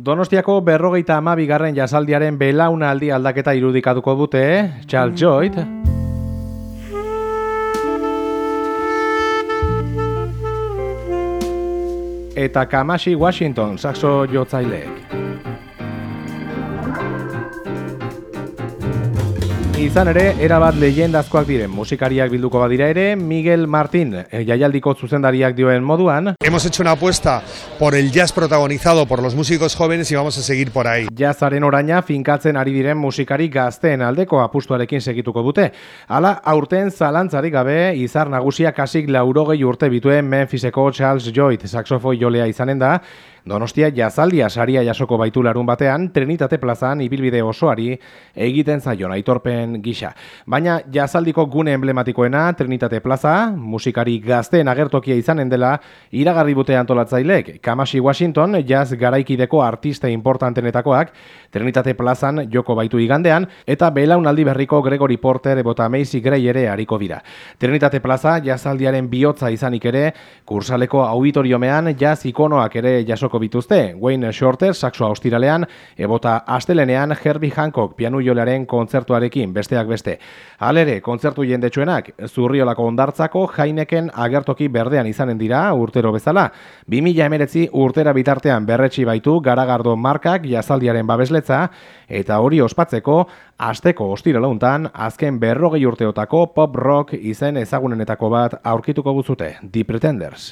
Donostiako berrogeita ama bigarren jasaldiaren belauna aldi aldaketa irudikatuko dute, Charles Joyt. Eta Kamashi Washington, saxo jotzaileek. Izan ere, erabat leyendazkoak diren musikariak bilduko badira ere, Miguel Martín, eh, jaialdiko zuzendariak dioen moduan. Hemos hecho una apuesta por el jazz protagonizado por los músicos jóvenes y vamos a seguir por ahí. Jazzaren oraina finkatzen ari diren musikari gazteen aldeko apustuarekin segituko dute. Hala, aurten zalantzarik gabe, izar nagusia kasik laurogei urte bituen Memphiseko Charles Joyt, saxofoi jolea izanen da, Donostia jazaldia saria jasoko baitu larun batean, Trinitate plazan ibilbide osoari egiten zaion aitorpen gisa. Baina jazaldiko gune emblematikoena Trinitate plaza, musikari gazteen agertokia izanen dela, iragarri bute antolatzailek, Kamasi Washington, jaz garaikideko artista importantenetakoak, Trinitate plazan joko baitu igandean, eta belaunaldi berriko Gregory Porter ebota Macy Gray ere hariko dira. Trinitate plaza jazaldiaren bihotza izanik ere, kursaleko auditoriomean jaz ikonoak ere jasoko jasoko bituzte. Wayne Shorter saxoa ostiralean, ebota astelenean Herbie Hancock pianu jolearen kontzertuarekin besteak beste. Halere, kontzertu jendetsuenak, zurriolako ondartzako jaineken agertoki berdean izanen dira urtero bezala. 2000 emeretzi urtera bitartean berretsi baitu garagardo markak jazaldiaren babesletza, eta hori ospatzeko, asteko ostiralauntan, azken berrogei urteotako pop rock izen ezagunenetako bat aurkituko guzute, The Pretenders.